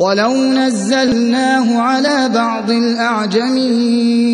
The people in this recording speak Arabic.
ولو نزلناه على بعض الأعجمين.